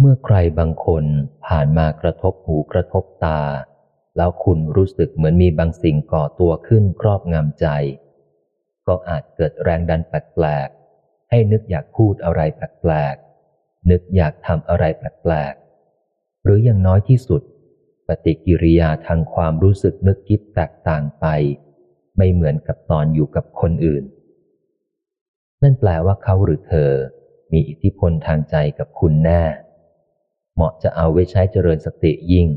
เมื่อใครบางคนผ่านมากระทบหูกระทบตา แล้วคุณรู้สึกเหมือนมีบางสิ่งก่อตัวขึ้นครอบงำใจ ก็อาจเกิดแรงดันแปลกๆให้นึกอยากพูดอะไรแปลกๆนึกอยากทำอะไรแปลกๆหรืออย่างน้อยที่สุด ปฏิกิริยาทางความรู้สึกนึกคิดแตกต่างไป ไม่เหมือนกับตอนอยู่กับคนอื่น นั่นแปลว่าเขาหรือเธอ มีอิทธิพลทางใจกับคุณแน่ เหมาะจะเอาไว้ใช้เจริญสติยิ่ง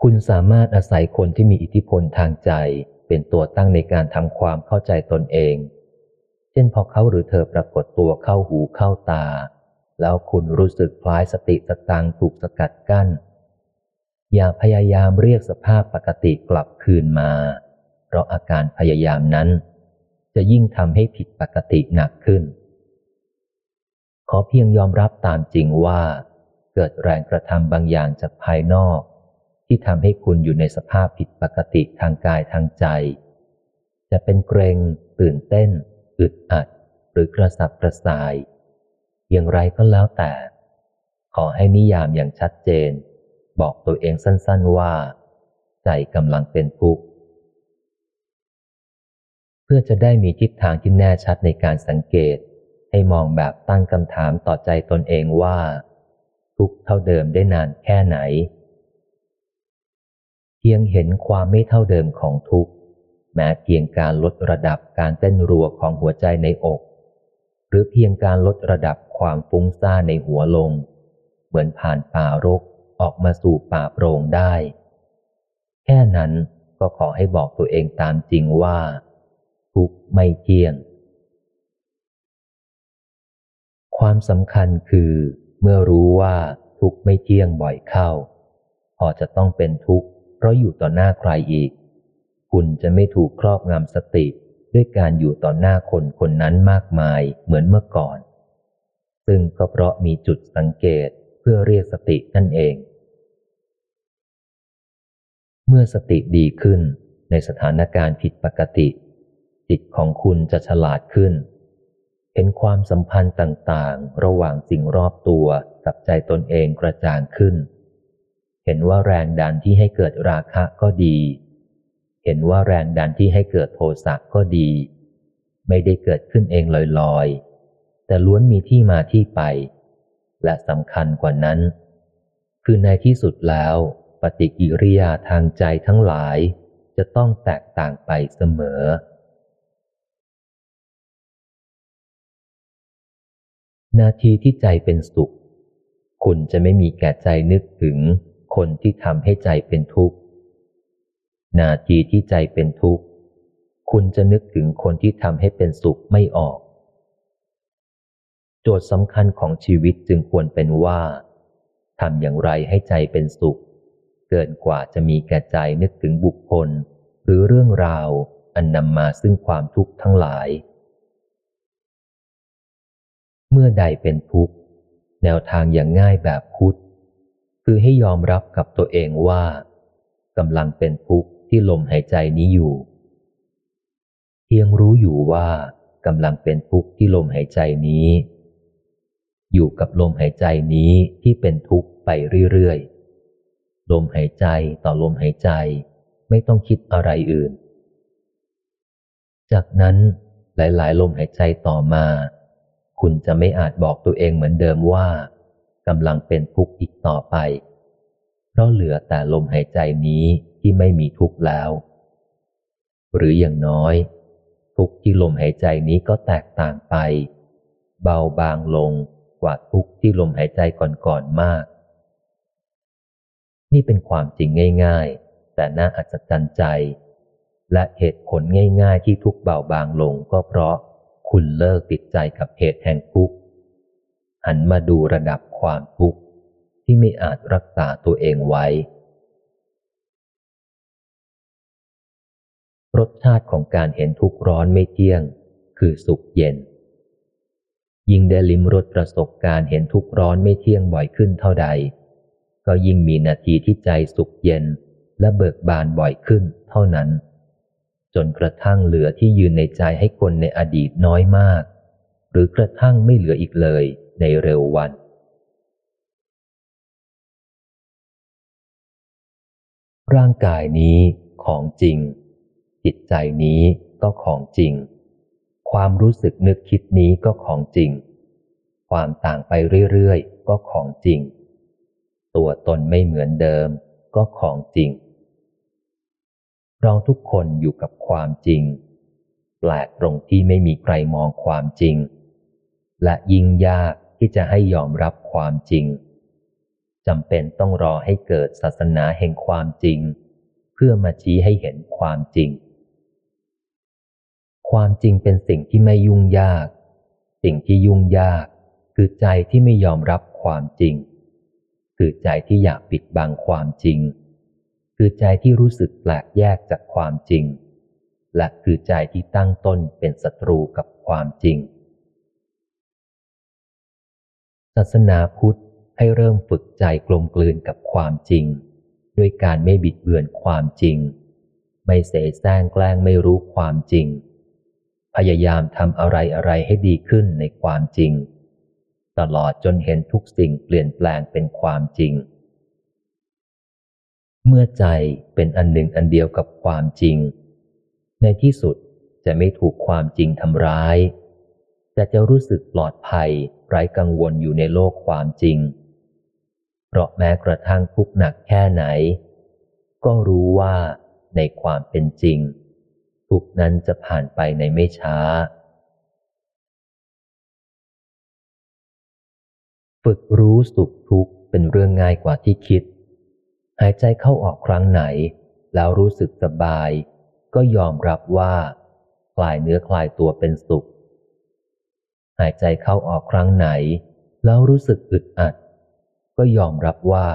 คุณสามารถอาศัยคนที่มีอิทธิพลทางใจเป็นตัวตั้งในการทำความเข้าใจตนเอง เช่นพอเขาหรือเธอปรากฏตัวเข้าหูเข้าตา แล้วคุณรู้สึกคล้ายสติสตังถูกสกัดกั้น อย่าพยายามเรียกสภาพปกติกลับคืนมา เพราะอาการพยายามนั้น จะยิ่งทำให้ผิดปกติหนักขึ้น ขอเพียงยอมรับตามจริงว่า เกิดแรงกระทำบางอย่างจากภายนอก ที่ทำให้คุณอยู่ในสภาพผิดปกติทางกายทางใจ จะเป็นเกรง ตื่นเต้น อึดอัด หรือกระสับกระส่าย อย่างไรก็แล้วแต่ ขอให้นิยามอย่างชัดเจน บอกตัวเองสั้นๆว่า ใจกำลังเป็นทุกข์เพื่อจะได้มีทิศทางที่แน่ชัดในการสังเกต ให้มองแบบตั้งคำถามต่อใจตนเองว่า ทุกเท่าเดิมได้นานแค่ไหน เพียงเห็นความไม่เท่าเดิมของทุกแม้เพียงการลดระดับการเต้นรัวของหัวใจในอก หรือเพียงการลดระดับความฟุ้งซ่านในหัวลง เหมือนผ่านป่ารกออกมาสู่ป่าโปร่งได้ แค่นั้นก็ขอให้บอกตัวเองตามจริงว่า ทุกไม่เที่ยง ความสำคัญคือ เมื่อรู้ว่าทุกไม่เที่ยงบ่อยเข้า พอจะต้องเป็นทุกข์เพราะอยู่ต่อหน้าใครอีก คุณจะไม่ถูกครอบงำสติด้วยการอยู่ต่อหน้าคนคนนั้นมากมายเหมือนเมื่อก่อน ซึ่งก็เพราะมีจุดสังเกตเพื่อเรียกสตินั่นเอง เมื่อสติดีขึ้นในสถานการณ์ผิดปกติ จิตของคุณจะฉลาดขึ้น ห็นความสัมพันธ์ต่างๆ ระหว่างสิ่งรอบตัวกับใจตนเองกระจ่างขึ้น เห็นว่าแรงดันที่ให้เกิดราคะก็ดี เห็นว่าแรงดันที่ให้เกิดโทสะก็ดี ไม่ได้เกิดขึ้นเองลอยๆ แต่ล้วนมีที่มาที่ไป และสำคัญกว่านั้น คือในที่สุดแล้ว ปฏิกิริยาทางใจทั้งหลายจะต้องแตกต่างไปเสมอ นาทีที่ใจเป็นสุข คุณจะไม่มีแก่ใจนึกถึงคนที่ทำให้ใจเป็นทุกข์ นาทีที่ใจเป็นทุกข์ คุณจะนึกถึงคนที่ทำให้เป็นสุขไม่ออก โจทย์สำคัญของชีวิตจึงควรเป็นว่าทำอย่างไรให้ใจเป็นสุข เกินกว่าจะมีแก่ใจนึกถึงบุคคล หรือเรื่องราวอันนำมาซึ่งความทุกข์ทั้งหลาย เมื่อใดเป็นทุกข์ แนวทางอย่างง่ายแบบพุทธ คือให้ยอมรับกับตัวเองว่ากำลังเป็นทุกข์ที่ลมหายใจนี้อยู่ เพียงรู้อยู่ว่ากำลังเป็นทุกข์ที่ลมหายใจนี้ อยู่กับลมหายใจนี้ที่เป็นทุกข์ไปเรื่อยๆ ลมหายใจต่อลมหายใจไม่ต้องคิดอะไรอื่น จากนั้นหลายๆ ลมหายใจต่อมา คุณจะไม่อาจบอกตัวเองเหมือนเดิมว่ากำลังเป็นทุกข์อีกต่อไป เพราะเหลือแต่ลมหายใจนี้ที่ไม่มีทุกข์แล้ว หรืออย่างน้อย ทุกข์ที่ลมหายใจนี้ก็แตกต่างไป เบาบางลงกว่าทุกข์ที่ลมหายใจก่อนๆมาก นี่เป็นความจริงง่าย ๆ แต่น่าอัศจรรย์ใจ และเหตุผลง่าย ๆ ที่ทุกเบาบางลงก็เพราะ คุณเลิกติดใจกับเหตุแห่งทุกข์หันมาดูระดับความทุกข์ที่ไม่อาจรักษาตัวเองไว้ รสชาติของการเห็นทุกข์ร้อนไม่เที่ยง คือสุขเย็น ยิ่งได้ลิ้มรสประสบการเห็นทุกข์ร้อนไม่เที่ยงบ่อยขึ้นเท่าใด ก็ยิ่งมีนาทีที่ใจสุขเย็นและเบิกบานบ่อยขึ้นเท่านั้น จนกระทั่งเหลือที่ยืนในใจให้คนในอดีตน้อยมาก หรือกระทั่งไม่เหลืออีกเลยในเร็ววัน ร่างกายนี้ของจริง จิตใจนี้ก็ของจริง ความรู้สึกนึกคิดนี้ก็ของจริง ความต่างไปเรื่อยๆก็ของจริง ตัวตนไม่เหมือนเดิมก็ของจริง เราทุกคนอยู่กับความจริง แปลกตรงที่ไม่มีใครมองความจริง และยิ่งยากที่จะให้ยอมรับความจริงจำเป็นต้องรอให้เกิดศาสนาแห่งความจริง เพื่อมาชี้ให้เห็นความจริง ความจริงเป็นสิ่งที่ไม่ยุ่งยาก สิ่งที่ยุ่งยากคือใจที่ไม่ยอมรับความจริง คือใจที่อยากปิดบังความจริง คือใจที่รู้สึกแปลกแยกจากความจริง และคือใจที่ตั้งต้นเป็นศัตรูกับความจริง ศาสนาพุทธให้เริ่มฝึกใจกลมกลืนกับความจริง ด้วยการไม่บิดเบือนความจริง ไม่เสแสร้งแกล้งไม่รู้ความจริง พยายามทำอะไรอะไรให้ดีขึ้นในความจริง ตลอดจนเห็นทุกสิ่งเปลี่ยนแปลงเป็นความจริง เมื่อใจเป็นอันหนึ่งอันเดียวกับความจริง ในที่สุดจะไม่ถูกความจริงทำร้าย แต่จะรู้สึกปลอดภัยไร้กังวลอยู่ในโลกความจริง เพราะแม้กระทั่งทุกข์หนักแค่ไหน ก็รู้ว่าในความเป็นจริง ทุกนั้นจะผ่านไปในไม่ช้า ฝึกรู้สุขทุกข์เป็นเรื่องง่ายกว่าที่คิด หายใจเข้าออกครั้งไหน แล้วรู้สึกสบาย ก็ยอมรับว่าคลายเนื้อคลายตัวเป็นสุข หายใจเข้าออกครั้งไหน แล้วรู้สึกอึดอัด ก็ยอมรับว่า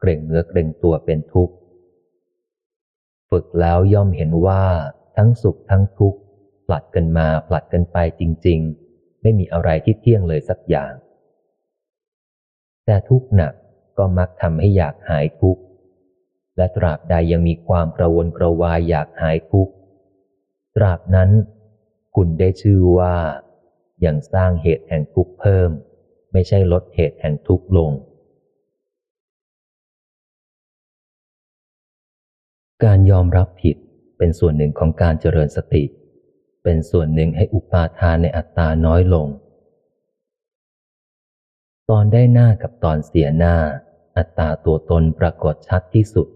เกรงเนื้อเกรงตัวเป็นทุกข์ ฝึกแล้วย่อมเห็นว่าทั้งสุขทั้งทุกข์ผลัดกันมาผลัดกันไปจริง ๆ ไม่มีอะไรที่เที่ยงเลยสักอย่าง แต่ทุกข์หนักก็มักทำให้อยากหายทุกข์ และตราบใดยังมีความกระวนกระวายอยากหายทุกข์ตราบนั้น คุณได้ชื่อว่า ยังสร้างเหตุแห่งทุกข์เพิ่ม ไม่ใช่ลดเหตุแห่งทุกข์ลง การยอมรับผิดเป็นส่วนหนึ่งของการเจริญสติ เป็นส่วนหนึ่งให้อุปาทานในอัตตาน้อยลง ตอนได้หน้ากับตอนเสียหน้า อัตตาตัวตนปรากฏชัดที่สุด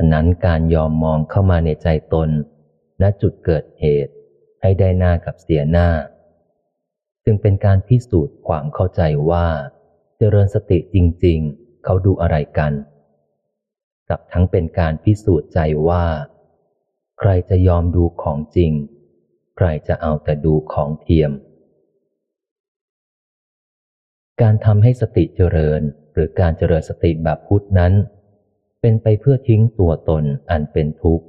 ฉะนั้นการยอมมองเข้ามาในใจตน ณจุดเกิดเหตุ ให้ได้หน้ากับเสียหน้า จึงเป็นการพิสูจน์ความเข้าใจว่า เจริญสติจริง ๆ เขาดูอะไรกัน กับทั้งเป็นการพิสูจน์ใจว่า ใครจะยอมดูของจริง ใครจะเอาแต่ดูของเทียม การทำให้สติเจริญหรือการเจริญสติแบบพุทธนั้น เป็นไปเพื่อทิ้งตัวตนอันเป็นทุกข์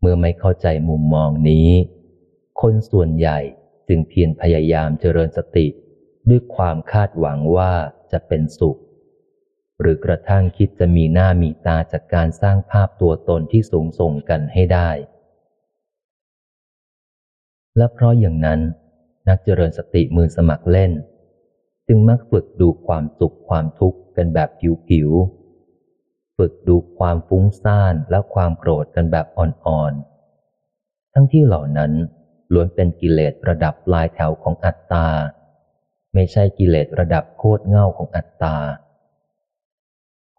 เมื่อไม่เข้าใจมุมมองนี้ คนส่วนใหญ่จึงเพียรพยายามเจริญสติ ด้วยความคาดหวังว่าจะเป็นสุข หรือกระทั่งคิดจะมีหน้ามีตาจากการสร้างภาพตัวตนที่สูงส่งกันให้ได้ และเพราะอย่างนั้น นักเจริญสติมือสมัครเล่น จึงมักฝึกดูความสุขความทุกข์กันแบบผิวๆ ฝึกดูความฟุ้งซ่านและความโกรธกันแบบอ่อนๆ ทั้งที่เหล่านั้นล้วนเป็นกิเลสระดับปลายแถวของอัตตา ไม่ใช่กิเลสระดับโคตรเง่าของอัตตา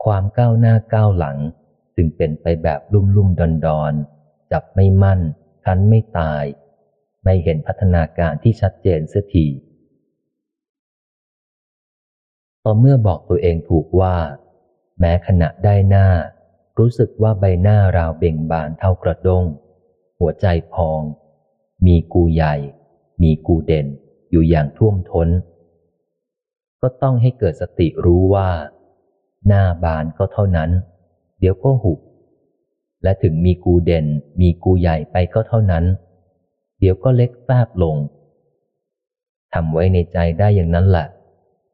ความก้าวหน้าก้าวหลังจึงเป็นไปแบบลุ่มลุ่มดอนดอนจับไม่มั่นคันไม่ตาย ไม่เห็นพัฒนาการที่ชัดเจนเสียทีต่อเมื่อบอกตัวเองถูกว่า แม้ขณะได้หน้า รู้สึกว่าใบหน้าราวเบ่งบานเท่ากระด้ง หัวใจพอง มีกูใหญ่ มีกูเด่น อยู่อย่างท่วมทน้น ก็ต้องให้เกิดสติรู้ว่า หน้าบานก็เท่านั้น เดี๋ยวก็หุบ และถึงมีกูเด่น มีกูใหญ่ไปก็เท่านั้น เดี๋ยวก็เล็กแฟบลงทำไว้ในใจได้อย่างนั้นแหละ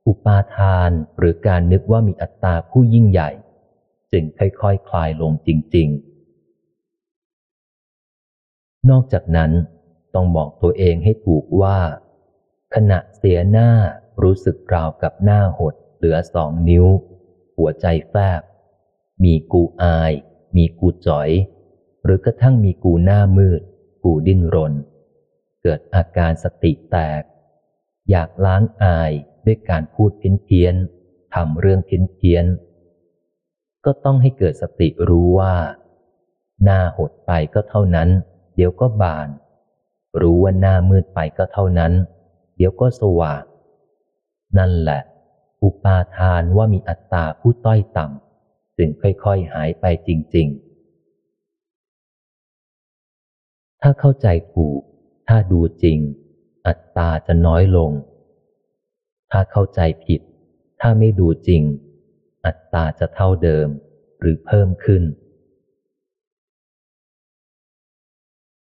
อุปาทานหรือการนึกว่ามีอัตตาผู้ยิ่งใหญ่ จึงค่อยๆคคลายลงจริง ๆ นอกจากนั้นต้องบอกตัวเองให้ถูกว่า ขณะเสียหน้ารู้สึกราวกับหน้าหดเหลือสองนิ้ว หัวใจแฟบ มีกูอาย มีกูจ๋อย หรือกระทั่งมีกูหน้ามืด กูดิ้นรน เกิดอาการสติแตก อยากล้างอาย ด้วยการพูดเพี้ยนเพี้ยนทำเรื่องเพี้ยนเพี้ยนก็ต้องให้เกิดสติรู้ว่า หน้าหดไปก็เท่านั้น เดี๋ยวก็บาน รู้ว่าหน้ามืดไปก็เท่านั้น เดี๋ยวก็สว่าง นั่นแหละ อุปาทานว่ามีอัตตาผู้ต้อยต่ำจึงค่อยๆหายไปจริง ๆ ถ้าเข้าใจถูก ถ้าดูจริง อัตตาจะน้อยลง ถ้าเข้าใจผิด ถ้าไม่ดูจริง อัตตาจะเท่าเดิมหรือเพิ่มขึ้น